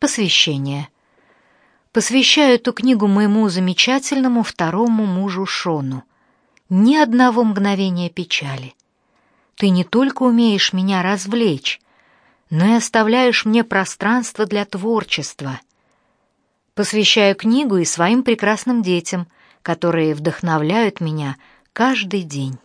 Посвящение. Посвящаю эту книгу моему замечательному второму мужу Шону. Ни одного мгновения печали. Ты не только умеешь меня развлечь, но и оставляешь мне пространство для творчества. Посвящаю книгу и своим прекрасным детям, которые вдохновляют меня каждый день.